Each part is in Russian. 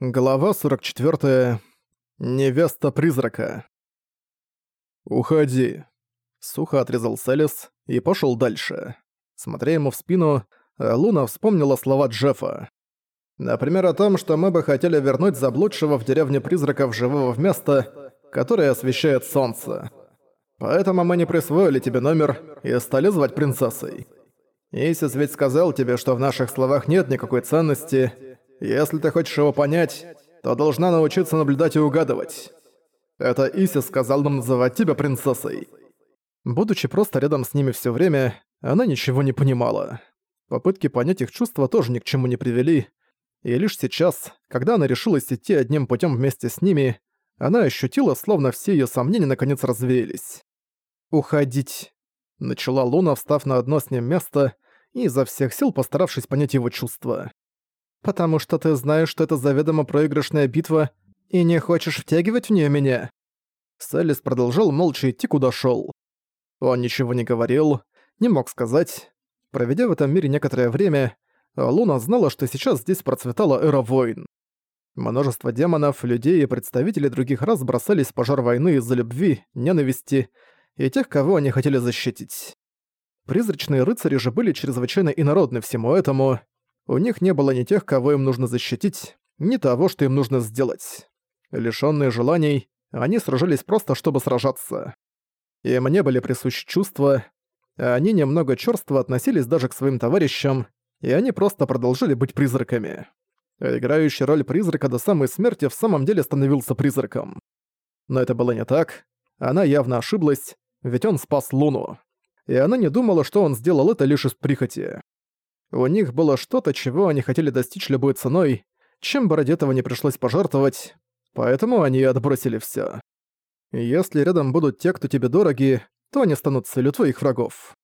Глава 44. Невеста призрака. «Уходи», — сухо отрезал Селис и пошёл дальше. Смотря ему в спину, Луна вспомнила слова Джеффа. Например, о том, что мы бы хотели вернуть заблудшего в деревне призраков живого в место, которое освещает солнце. Поэтому мы не присвоили тебе номер и стали звать принцессой. Исис ведь сказал тебе, что в наших словах нет никакой ценности, если ты хочешь его понять, то должна научиться наблюдать и угадывать. Это Иси сказал нам называть тебя принцессой. Будучи просто рядом с ними все время, она ничего не понимала. Попытки понять их чувства тоже ни к чему не привели, и лишь сейчас, когда она решилась идти одним путем вместе с ними, она ощутила, словно все ее сомнения наконец развеялись. «Уходить», — начала Луна, встав на одно с ним место и изо всех сил постаравшись понять его чувства. Потому что ты знаешь, что это заведомо проигрышная битва, и не хочешь втягивать в нее меня?» Селлис продолжал молча идти, куда шел. Он ничего не говорил, не мог сказать. Проведя в этом мире некоторое время, Луна знала, что сейчас здесь процветала эра войн. Множество демонов, людей и представителей других рас бросались в пожар войны из-за любви, ненависти и тех, кого они хотели защитить. Призрачные рыцари же были чрезвычайно инородны всему этому, у них не было ни тех, кого им нужно защитить, ни того, что им нужно сделать. Лишённые желаний, они сражались просто, чтобы сражаться. Им не были присущи чувства, а они немного чёрство относились даже к своим товарищам, и они просто продолжили быть призраками. играющий роль призрака до самой смерти в самом деле становился призраком. Но это было не так. Она явно ошиблась, ведь он спас Луну. И она не думала, что он сделал это лишь из прихоти. У них было что-то, чего они хотели достичь любой ценой, чем бы ради этого не пришлось пожертвовать, поэтому они отбросили всё. Если рядом будут те, кто тебе дороги, то они станут целью твоих врагов.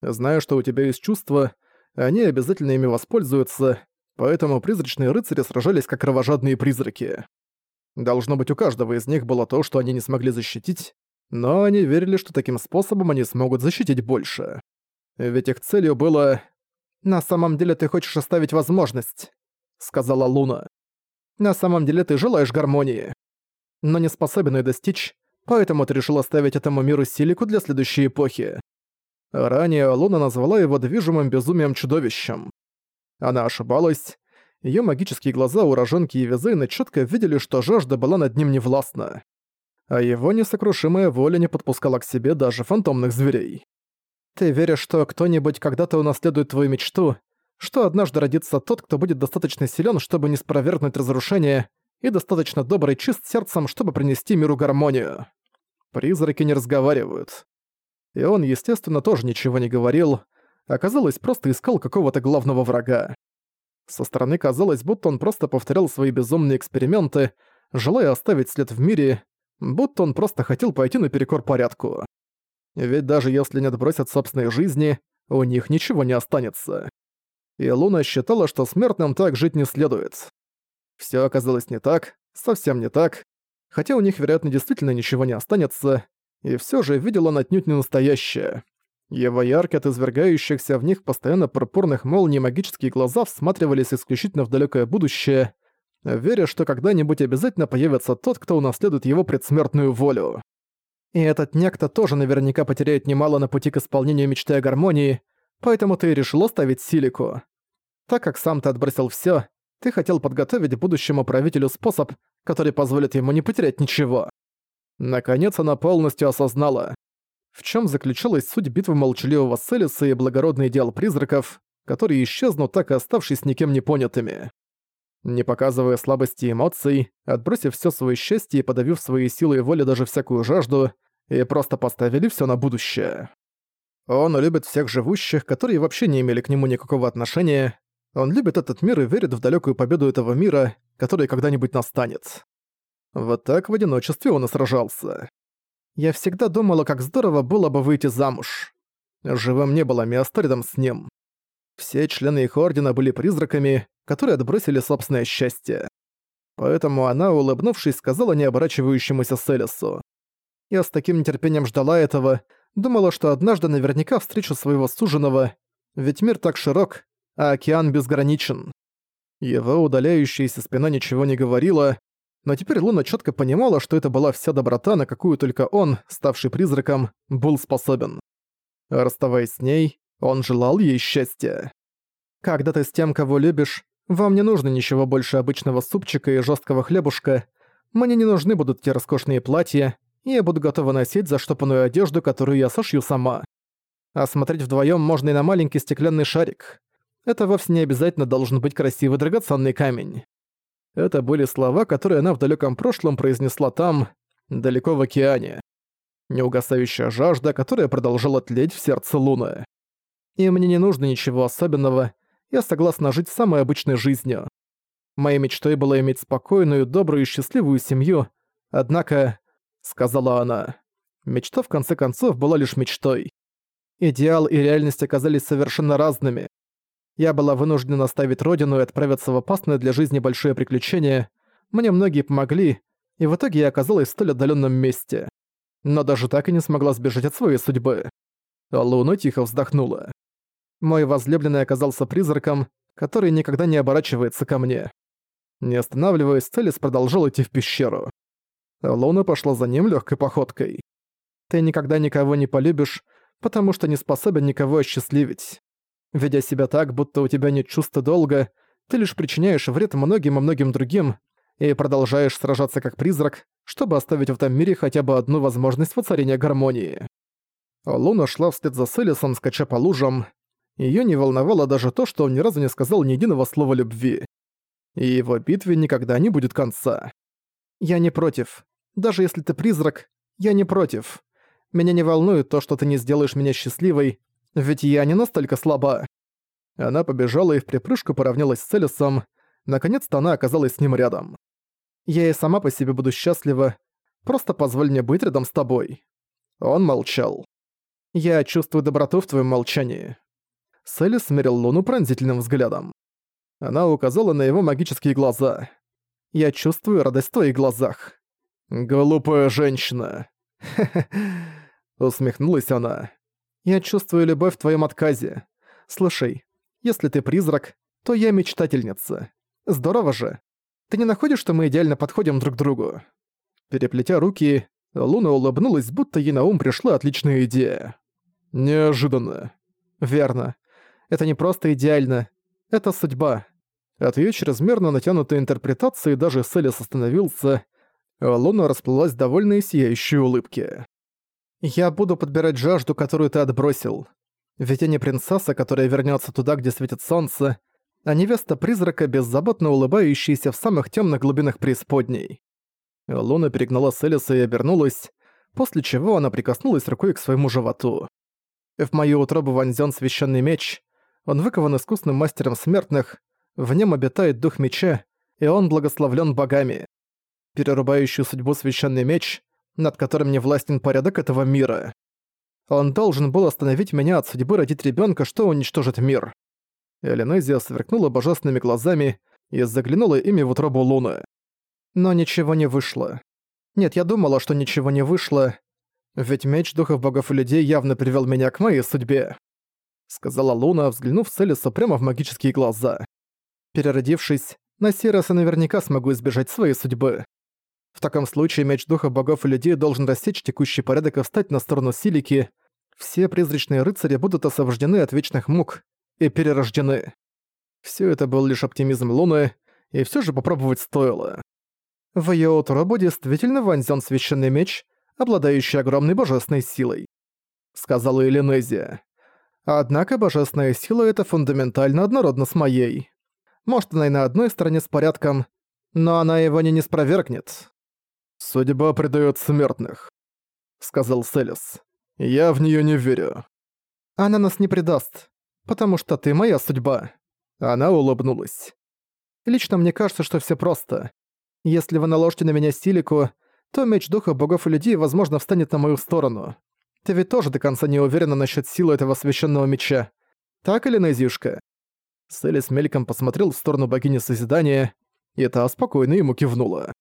Зная, что у тебя есть чувства, они обязательно ими воспользуются, поэтому призрачные рыцари сражались как кровожадные призраки. Должно быть, у каждого из них было то, что они не смогли защитить, но они верили, что таким способом они смогут защитить больше. Ведь их целью было «На самом деле ты хочешь оставить возможность», — сказала Луна. «На самом деле ты желаешь гармонии, но не способен ее достичь, поэтому ты решил оставить этому миру силику для следующей эпохи». Ранее Луна назвала его движимым безумием-чудовищем. Она ошибалась. Её магические глаза уроженки и Визейна чётко видели, что жажда была над ним невластна. А его несокрушимая воля не подпускала к себе даже фантомных зверей. Ты веришь, что кто-нибудь когда-то унаследует твою мечту, что однажды родится тот, кто будет достаточно силен, чтобы не спровергнуть разрушение, и достаточно добрый чист сердцем, чтобы принести миру гармонию. Призраки не разговаривают. И он, естественно, тоже ничего не говорил, оказалось, просто искал какого-то главного врага. Со стороны казалось, будто он просто повторял свои безумные эксперименты, желая оставить след в мире, будто он просто хотел пойти наперекор порядку. Ведь даже если не отбросят собственной жизни, у них ничего не останется. И Луна считала, что смертным так жить не следует. Всё оказалось не так, совсем не так, хотя у них, вероятно, действительно ничего не останется, и всё же видел он отнюдь не настоящее. Его ярко от извергающихся в них постоянно пурпурных молний магические глаза всматривались исключительно в далёкое будущее, веря, что когда-нибудь обязательно появится тот, кто унаследует его предсмертную волю. И этот некто тоже наверняка потеряет немало на пути к исполнению мечты о гармонии, поэтому ты решил оставить Силику. Так как сам ты отбросил всё, ты хотел подготовить будущему правителю способ, который позволит ему не потерять ничего. Наконец она полностью осознала, в чём заключалась суть битвы молчаливого Селиса и благородный идеал призраков, которые исчезнут, так и оставшись никем не понятыми. Не показывая слабости эмоций, отбросив всё своё счастье и подавив силы и воли даже всякую жажду, и просто поставили все на будущее. Он любит всех живущих, которые вообще не имели к нему никакого отношения. Он любит этот мир и верит в далекую победу этого мира, который когда-нибудь настанет. Вот так в одиночестве он и сражался. Я всегда думала, как здорово было бы выйти замуж. Живым не было места рядом с ним. Все члены их ордена были призраками, которые отбросили собственное счастье. Поэтому она, улыбнувшись, сказала необорачивающемуся Селесу. Я с таким нетерпением ждала этого, думала, что однажды наверняка встречу своего суженого, ведь мир так широк, а океан безграничен. Его удаляющаяся спина ничего не говорила, но теперь Луна четко понимала, что это была вся доброта, на какую только он, ставший призраком, был способен. Расставаясь с ней, он желал ей счастья. «Когда ты с тем, кого любишь, вам не нужно ничего больше обычного супчика и жесткого хлебушка. Мне не нужны будут те роскошные платья, я буду готова носить заштопанную одежду, которую я сошью сама. А смотреть вдвоем можно и на маленький стеклянный шарик. Это вовсе не обязательно должен быть красивый драгоценный камень. Это были слова, которые она в далеком прошлом произнесла там, далеко в океане. Неугасающая жажда, которая продолжала тлеть в сердце Луны. И мне не нужно ничего особенного, я согласна жить самой обычной жизнью. Моей мечтой было иметь спокойную, добрую и счастливую семью, однако, сказала она, мечта в конце концов была лишь мечтой. Идеал и реальность оказались совершенно разными. Я была вынуждена оставить родину и отправиться в опасное для жизни большое приключение. Мне многие помогли, и в итоге я оказалась в столь отдаленном месте. Но даже так и не смогла сбежать от своей судьбы. Луна тихо вздохнула. Мой возлюбленный оказался призраком, который никогда не оборачивается ко мне. Не останавливаясь, Целис продолжал идти в пещеру. Луна пошла за ним легкой походкой. «Ты никогда никого не полюбишь, потому что не способен никого осчастливить. Ведя себя так, будто у тебя нет чувства долга, ты лишь причиняешь вред многим и многим другим и продолжаешь сражаться как призрак, чтобы оставить в этом мире хотя бы одну возможность воцарения гармонии». Луна шла вслед за Селисом, скача по лужам. Её не волновало даже то, что он ни разу не сказал ни единого слова любви и его битве никогда не будет конца. Я не против. Даже если ты призрак, я не против. Меня не волнует то, что ты не сделаешь меня счастливой, ведь я не настолько слаба. Она побежала и в припрыжку поравнялась с Целесом. Наконец-то она оказалась с ним рядом. Я и сама по себе буду счастлива. Просто позволь мне быть рядом с тобой. Он молчал. Я чувствую доброту в твоем молчании. Селис смерил Луну пронзительным взглядом. Она указала на его магические глаза. «Я чувствую радость в твоих глазах». «Глупая женщина!» усмехнулась она. «Я чувствую любовь в твоем отказе. Слушай, если ты призрак, то я мечтательница. Здорово же. Ты не находишь, что мы идеально подходим друг к другу?» Переплетя руки, Луна улыбнулась, будто ей на ум пришла отличная идея. «Неожиданно». «Верно. Это не просто идеально, это судьба. От её чрезмерно натянутой интерпретации даже Селес остановился, Луна расплылась в довольной сияющей улыбке. «Я буду подбирать жажду, которую ты отбросил. Ведь я не принцесса, которая вернётся туда, где светит солнце, а невеста-призрака, беззаботно улыбающаяся в самых тёмных глубинах преисподней». Луна перегнала Селеса и обернулась, после чего она прикоснулась рукой к своему животу. В мою утробу вонзён священный меч, он выкован искусным мастером смертных, в нем обитает дух меча, и он благословлен богами. Перерубающий судьбу священный меч, над которым не властен порядок этого мира. Он должен был остановить меня от судьбы родить ребенка, что уничтожит мир. Элинезия сверкнула божественными глазами и заглянула ими в утробу луны. Но ничего не вышло. Нет, я думала, что ничего не вышло, ведь меч духов богов и людей явно привел меня к моей судьбе. — сказала Луна, взглянув Селиса прямо в магические глаза. «Переродившись, на сей раз я наверняка смогу избежать своей судьбы. В таком случае меч духа богов и людей должен рассечь текущий порядок и встать на сторону Силики. Все призрачные рыцари будут освобождены от вечных мук и перерождены. Все это был лишь оптимизм Луны, и все же попробовать стоило. В её утробу действительно вонзён священный меч, обладающий огромной божественной силой», — сказала Элинезия. Однако божественная сила — это фундаментально однородно с моей. Может, она и на одной стороне с порядком, но она его не неспровергнет. «Судьба предает смертных», — сказал Селис. «Я в нее не верю». «Она нас не предаст, потому что ты моя судьба». Она улыбнулась. «Лично мне кажется, что все просто. Если вы наложите на меня силику, то меч духа богов и людей, возможно, встанет на мою сторону. Ты ведь тоже до конца не уверена насчет силы этого священного меча. Так или Назюшка?» Селис мельком посмотрел в сторону богини Созидания, и та спокойно ему кивнула.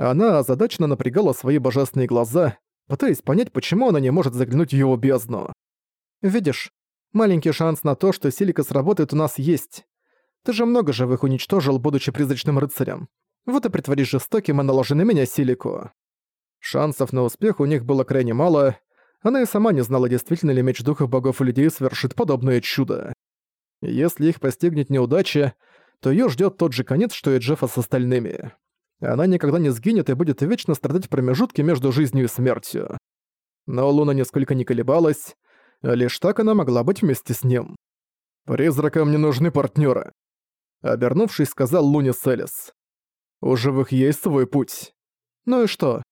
Она озадаченно напрягала свои божественные глаза, пытаясь понять, почему она не может заглянуть в его бездну. «Видишь, маленький шанс на то, что Силика сработает у нас есть. Ты же много живых уничтожил, будучи призрачным рыцарем. Вот и притворись жестоким и наложи на меня силику». Шансов на успех у них было крайне мало, она и сама не знала, действительно ли меч духов богов и людей совершит подобное чудо. Если их постигнет неудача, то её ждёт тот же конец, что и Джеффа с остальными. Она никогда не сгинет и будет вечно страдать в промежутке между жизнью и смертью. Но Луна нисколько не колебалась, лишь так она могла быть вместе с ним. «Призракам не нужны партнёры», — обернувшись, сказал Луне Селес. «У живых есть свой путь». «Ну и что?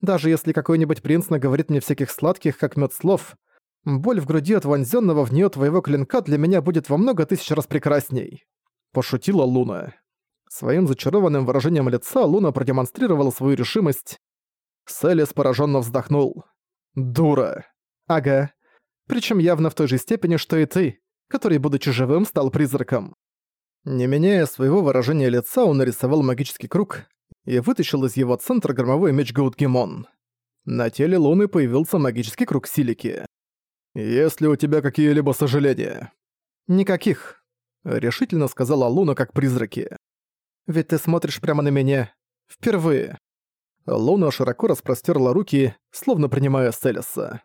Даже если какой-нибудь принц наговорит мне всяких сладких, как мёд слов, боль в груди от вонзённого в неё твоего клинка для меня будет во много тысяч раз прекрасней», — пошутила Луна. Своим зачарованным выражением лица Луна продемонстрировала свою решимость. Селес поражённо вздохнул. «Дура». «Ага. Причём явно в той же степени, что и ты, который, будучи живым, стал призраком». Не меняя своего выражения лица, он нарисовал магический круг, и вытащил из его центра громовой меч Гаутгемон. На теле Луны появился магический круг Силики. «Есть ли у тебя какие-либо сожаления?» «Никаких», — решительно сказала Луна как призраки. «Ведь ты смотришь прямо на меня. Впервые». Луна широко распростерла руки, словно принимая Селеса.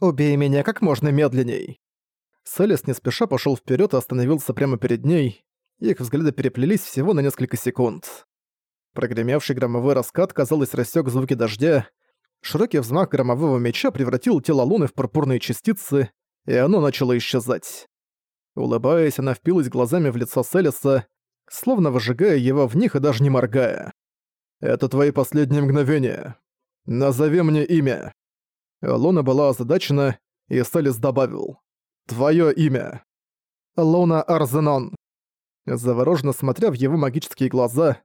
«Убей меня как можно медленней». Селес не спеша пошёл вперёд и остановился прямо перед ней. Их взгляды переплелись всего на несколько секунд. Прогремевший громовой раскат, казалось, рассек звуки дождя. Широкий взмах громового меча превратил тело Луны в пурпурные частицы, и оно начало исчезать. Улыбаясь, она впилась глазами в лицо Селеса, словно выжигая его в них и даже не моргая. «Это твои последние мгновения. Назови мне имя». Луна была озадачена, и Селес добавил. «Твоё имя». «Луна Арзенон». Завороженно смотря в его магические глаза,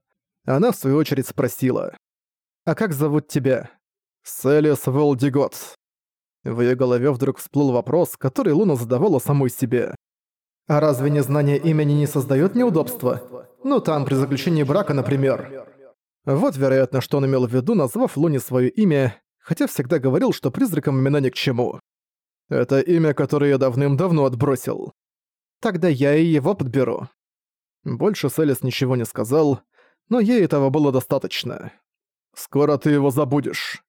она в свою очередь спросила. «А как зовут тебя?» «Селис Волдигот». В её голове вдруг всплыл вопрос, который Луна задавала самой себе. «А разве незнание имени не создаёт неудобства? Ну там, при заключении брака, например». Вот, вероятно, что он имел в виду, назвав Луне своё имя, хотя всегда говорил, что призракам имена ни к чему. Это имя, которое я давным-давно отбросил. Тогда я и его подберу. Больше Селис ничего не сказал, но ей этого было достаточно. «Скоро ты его забудешь».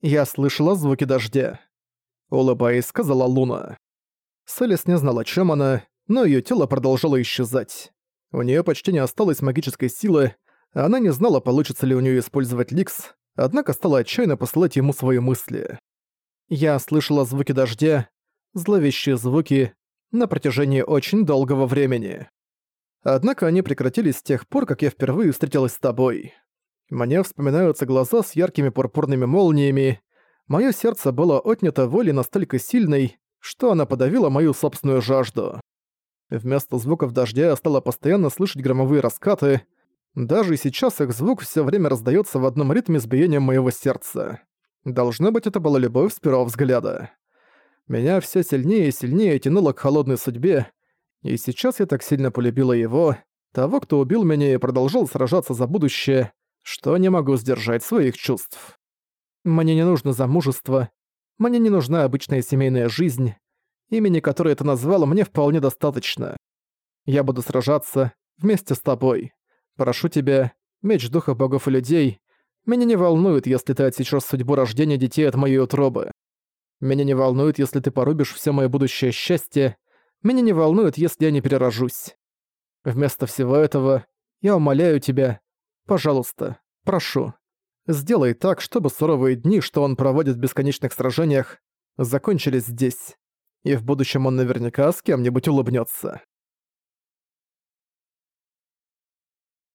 Я слышала звуки дождя. Улыбаясь, сказала Луна. Селис не знала, чем она, но ее тело продолжало исчезать. У нее почти не осталось магической силы, она не знала, получится ли у нее использовать Ликс, однако стала отчаянно посылать ему свои мысли. Я слышала звуки дождя, зловещие звуки, на протяжении очень долгого времени. Однако они прекратились с тех пор, как я впервые встретилась с тобой. Мне вспоминаются глаза с яркими пурпурными молниями. Моё сердце было отнято волей настолько сильной, что она подавила мою собственную жажду. Вместо звуков дождя я стала постоянно слышать громовые раскаты. Даже сейчас их звук всё время раздаётся в одном ритме с биением моего сердца. Должно быть, это была любовь с первого взгляда. Меня всё сильнее и сильнее тянуло к холодной судьбе, и сейчас я так сильно полюбила его, того, кто убил меня и продолжал сражаться за будущее, что не могу сдержать своих чувств. Мне не нужно замужество, мне не нужна обычная семейная жизнь, имени, которое ты назвала, мне вполне достаточно. Я буду сражаться вместе с тобой. Прошу тебя, меч духов богов и людей, меня не волнует, если ты отсечешь судьбу рождения детей от моей утробы. Меня не волнует, если ты порубишь все мое будущее счастье, меня не волнует, если я не перерожусь. Вместо всего этого я умоляю тебя, пожалуйста, прошу, сделай так, чтобы суровые дни, что он проводит в бесконечных сражениях, закончились здесь. И в будущем он наверняка с кем-нибудь улыбнется.